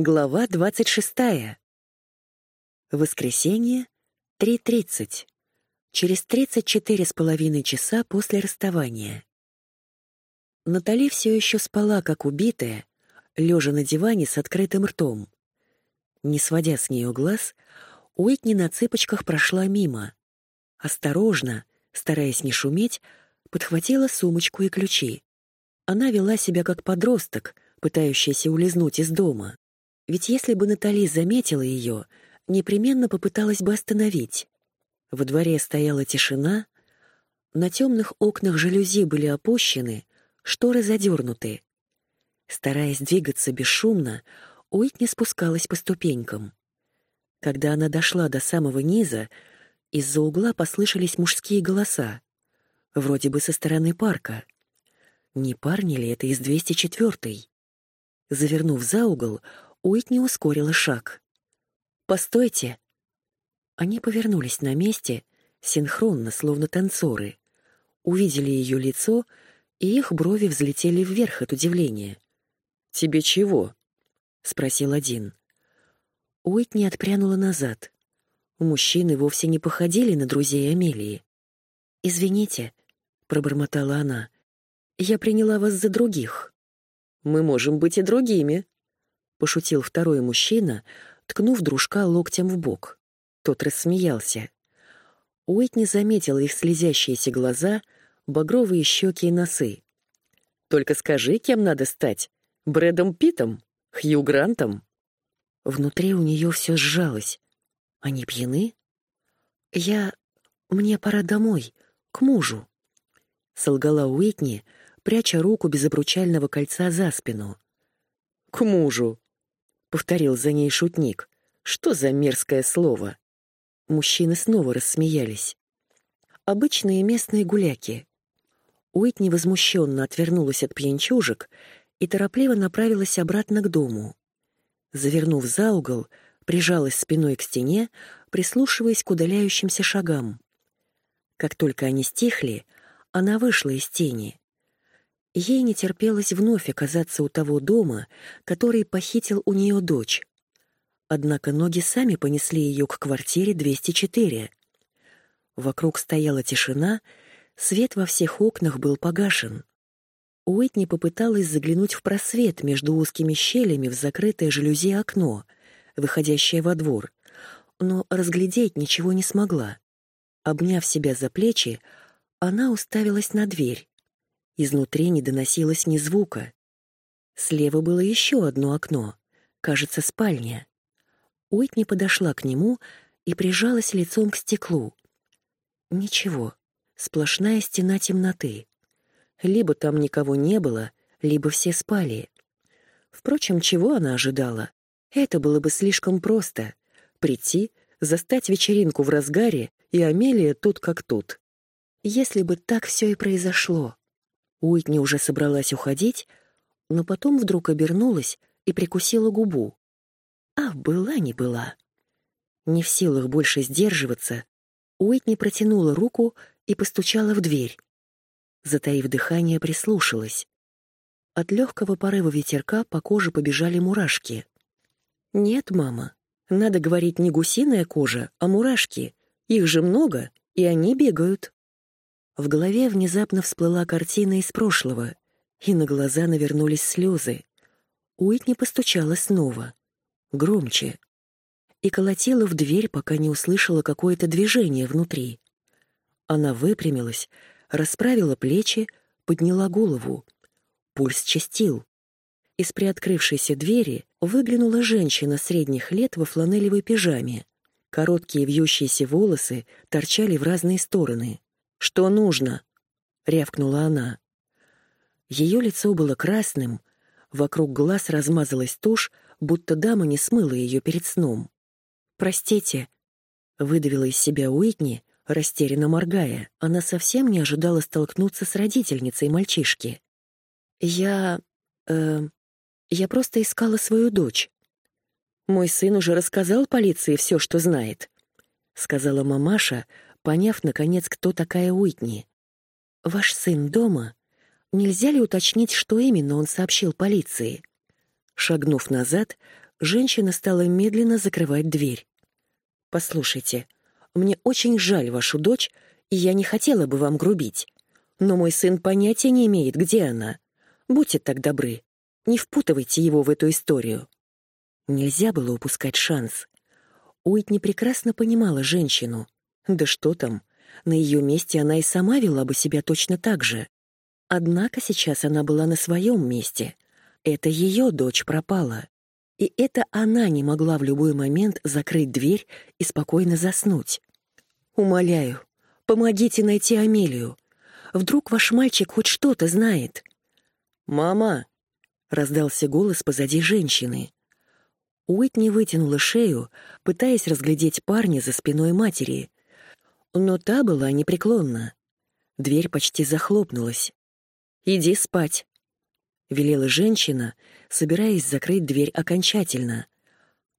Глава 26. Воскресенье, 3.30. Через 34 с половиной часа после расставания. Натали все еще спала, как убитая, лежа на диване с открытым ртом. Не сводя с нее глаз, Уитни на цыпочках прошла мимо. Осторожно, стараясь не шуметь, подхватила сумочку и ключи. Она вела себя как подросток, пытающийся улизнуть из дома. Ведь если бы Натали заметила ее, непременно попыталась бы остановить. Во дворе стояла тишина, на темных окнах жалюзи были опущены, шторы задернуты. Стараясь двигаться бесшумно, Уитни спускалась по ступенькам. Когда она дошла до самого низа, из-за угла послышались мужские голоса, вроде бы со стороны парка. Не парни ли это из 204-й? Завернув за угол, Уитни ускорила шаг. «Постойте!» Они повернулись на месте, синхронно, словно танцоры. Увидели ее лицо, и их брови взлетели вверх от удивления. «Тебе чего?» — спросил один. Уитни отпрянула назад. Мужчины вовсе не походили на друзей Амелии. «Извините», — пробормотала она, — «я приняла вас за других». «Мы можем быть и другими», — пошутил второй мужчина, ткнув дружка локтем в бок. Тот рассмеялся. Уитни заметила их слезящиеся глаза, багровые щеки и носы. «Только скажи, кем надо стать? Брэдом Питом? Хью Грантом?» Внутри у нее все сжалось. «Они пьяны?» «Я... Мне пора домой, к мужу», — солгала Уитни, пряча руку без обручального кольца за спину. «К мужу», — повторил за ней шутник. «Что за мерзкое слово?» Мужчины снова рассмеялись. Обычные местные гуляки. Уитни возмущенно отвернулась от пьянчужек и торопливо направилась обратно к дому. Завернув за угол, прижалась спиной к стене, прислушиваясь к удаляющимся шагам. Как только они стихли, она вышла из тени. Ей не терпелось вновь оказаться у того дома, который похитил у нее дочь. Однако ноги сами понесли ее к квартире 204. Вокруг стояла тишина, свет во всех окнах был погашен. Уитни попыталась заглянуть в просвет между узкими щелями в закрытое жалюзи окно, выходящее во двор, но разглядеть ничего не смогла. Обняв себя за плечи, она уставилась на дверь. Изнутри не доносилось ни звука. Слева было еще одно окно, кажется, спальня. Уитни подошла к нему и прижалась лицом к стеклу. Ничего, сплошная стена темноты. Либо там никого не было, либо все спали. Впрочем, чего она ожидала? Это было бы слишком просто. Прийти, застать вечеринку в разгаре, и Амелия тут как тут. Если бы так все и произошло. Уитни уже собралась уходить, но потом вдруг обернулась и прикусила губу. А была не была. Не в силах больше сдерживаться, Уитни протянула руку и постучала в дверь. Затаив дыхание, прислушалась. От легкого порыва ветерка по коже побежали мурашки. «Нет, мама, надо говорить не гусиная кожа, а мурашки. Их же много, и они бегают». В голове внезапно всплыла картина из прошлого, и на глаза навернулись слезы. Уитни постучала снова, громче, и колотила в дверь, пока не услышала какое-то движение внутри. Она выпрямилась, расправила плечи, подняла голову. Пульс частил. Из приоткрывшейся двери выглянула женщина средних лет во фланелевой пижаме. Короткие вьющиеся волосы торчали в разные стороны. «Что нужно?» — рявкнула она. Ее лицо было красным, вокруг глаз размазалась тушь, будто дама не смыла ее перед сном. «Простите», — выдавила из себя Уитни, растерянно моргая. Она совсем не ожидала столкнуться с родительницей мальчишки. «Я... э... я просто искала свою дочь. Мой сын уже рассказал полиции все, что знает», — сказала мамаша, поняв, наконец, кто такая Уитни. «Ваш сын дома? Нельзя ли уточнить, что именно он сообщил полиции?» Шагнув назад, женщина стала медленно закрывать дверь. «Послушайте, мне очень жаль вашу дочь, и я не хотела бы вам грубить. Но мой сын понятия не имеет, где она. Будьте так добры, не впутывайте его в эту историю». Нельзя было упускать шанс. Уитни прекрасно понимала женщину. Да что там, на ее месте она и сама вела бы себя точно так же. Однако сейчас она была на своем месте. Это ее дочь пропала. И это она не могла в любой момент закрыть дверь и спокойно заснуть. «Умоляю, помогите найти Амелию. Вдруг ваш мальчик хоть что-то знает?» «Мама!» — раздался голос позади женщины. Уитни вытянула шею, пытаясь разглядеть парня за спиной матери. Но та была непреклонна. Дверь почти захлопнулась. «Иди спать», — велела женщина, собираясь закрыть дверь окончательно.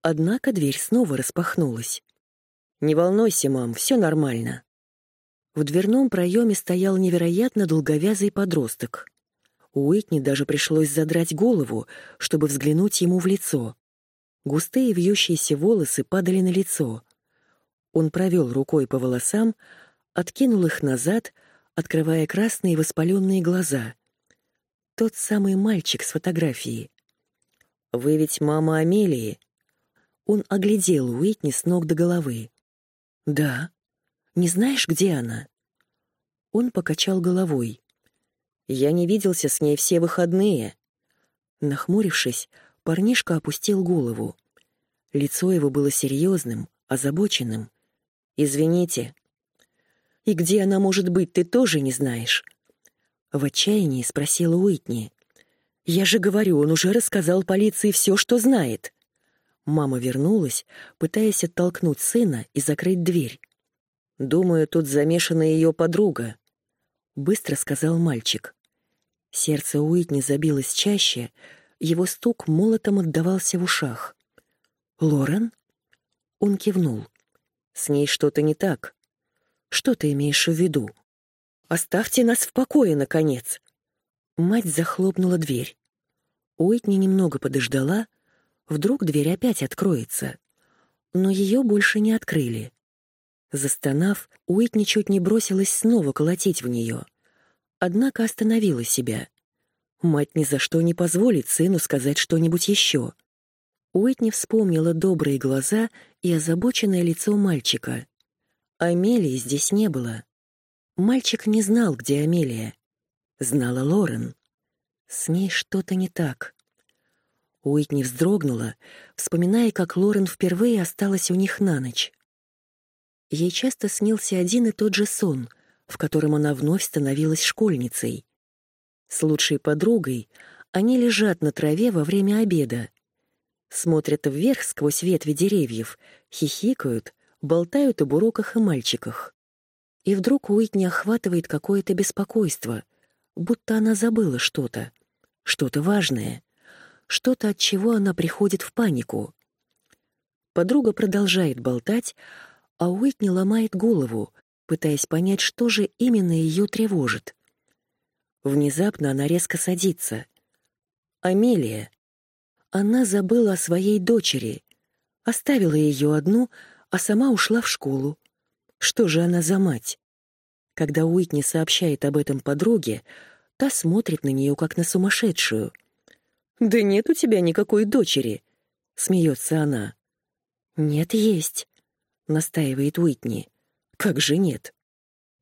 Однако дверь снова распахнулась. «Не волнуйся, мам, все нормально». В дверном проеме стоял невероятно долговязый подросток. Уитни даже пришлось задрать голову, чтобы взглянуть ему в лицо. Густые вьющиеся волосы падали на лицо. Он провел рукой по волосам, откинул их назад, открывая красные воспаленные глаза. Тот самый мальчик с фотографии. «Вы ведь мама Амелии?» Он оглядел Уитни с ног до головы. «Да. Не знаешь, где она?» Он покачал головой. «Я не виделся с ней все выходные». Нахмурившись, Парнишка опустил голову. Лицо его было серьезным, озабоченным. «Извините». «И где она может быть, ты тоже не знаешь?» В отчаянии спросила Уитни. «Я же говорю, он уже рассказал полиции все, что знает». Мама вернулась, пытаясь оттолкнуть сына и закрыть дверь. «Думаю, тут замешана ее подруга», — быстро сказал мальчик. Сердце Уитни забилось чаще, его стук молотом отдавался в ушах. «Лорен?» Он кивнул. «С ней что-то не так. Что ты имеешь в виду? Оставьте нас в покое, наконец!» Мать захлопнула дверь. Уитни немного подождала, вдруг дверь опять откроется. Но ее больше не открыли. Застонав, Уитни чуть не бросилась снова колотить в нее. Однако остановила себя. Мать ни за что не позволит сыну сказать что-нибудь еще. Уитни вспомнила добрые глаза и озабоченное лицо мальчика. Амелии здесь не было. Мальчик не знал, где Амелия. Знала Лорен. С ней что-то не так. Уитни вздрогнула, вспоминая, как Лорен впервые осталась у них на ночь. Ей часто снился один и тот же сон, в котором она вновь становилась школьницей. С лучшей подругой они лежат на траве во время обеда. Смотрят вверх сквозь ветви деревьев, хихикают, болтают об уроках и мальчиках. И вдруг Уитни охватывает какое-то беспокойство, будто она забыла что-то, что-то важное, что-то, от чего она приходит в панику. Подруга продолжает болтать, а Уитни ломает голову, пытаясь понять, что же именно ее тревожит. Внезапно она резко садится. Амелия. Она забыла о своей дочери, оставила ее одну, а сама ушла в школу. Что же она за мать? Когда Уитни сообщает об этом подруге, та смотрит на нее как на сумасшедшую. «Да нет у тебя никакой дочери», — смеется она. «Нет, есть», — настаивает Уитни. «Как же нет?»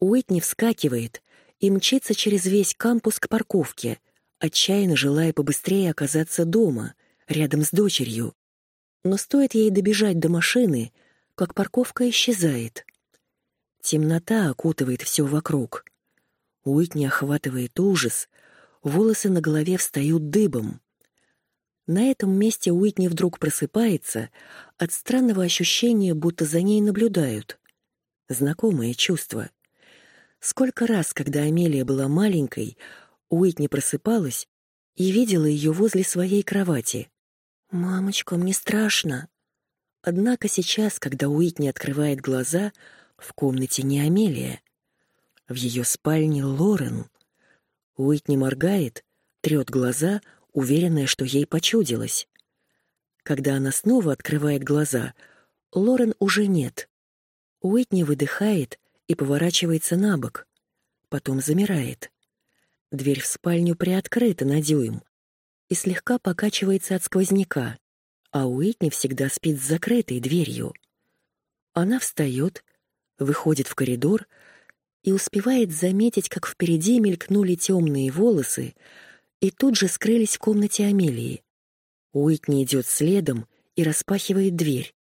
Уитни вскакивает, и мчится через весь кампус к парковке, отчаянно желая побыстрее оказаться дома, рядом с дочерью. Но стоит ей добежать до машины, как парковка исчезает. Темнота окутывает все вокруг. Уитни охватывает ужас, волосы на голове встают дыбом. На этом месте Уитни вдруг просыпается от странного ощущения, будто за ней наблюдают. Знакомое чувство — Сколько раз, когда Амелия была маленькой, Уитни просыпалась и видела ее возле своей кровати. «Мамочка, мне страшно». Однако сейчас, когда Уитни открывает глаза, в комнате не Амелия. В ее спальне Лорен. Уитни моргает, трет глаза, уверенная, что ей почудилось. Когда она снова открывает глаза, Лорен уже нет. Уитни выдыхает и поворачивается на бок, потом замирает. Дверь в спальню приоткрыта на дюйм и слегка покачивается от сквозняка, а Уитни всегда спит с закрытой дверью. Она встает, выходит в коридор и успевает заметить, как впереди мелькнули темные волосы и тут же скрылись в комнате Амелии. Уитни идет следом и распахивает дверь.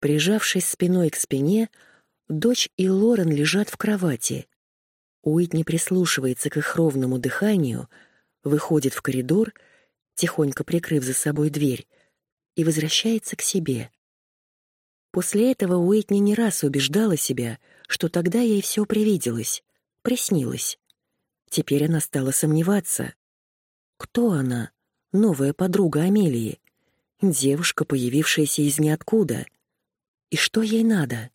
Прижавшись спиной к спине, дочь и Лорен лежат в кровати. Уитни прислушивается к их ровному дыханию, выходит в коридор, тихонько прикрыв за собой дверь, и возвращается к себе. После этого Уитни не раз убеждала себя, что тогда ей все привиделось, приснилось. Теперь она стала сомневаться. Кто она, новая подруга Амелии? Девушка, появившаяся из ниоткуда. И что ей надо?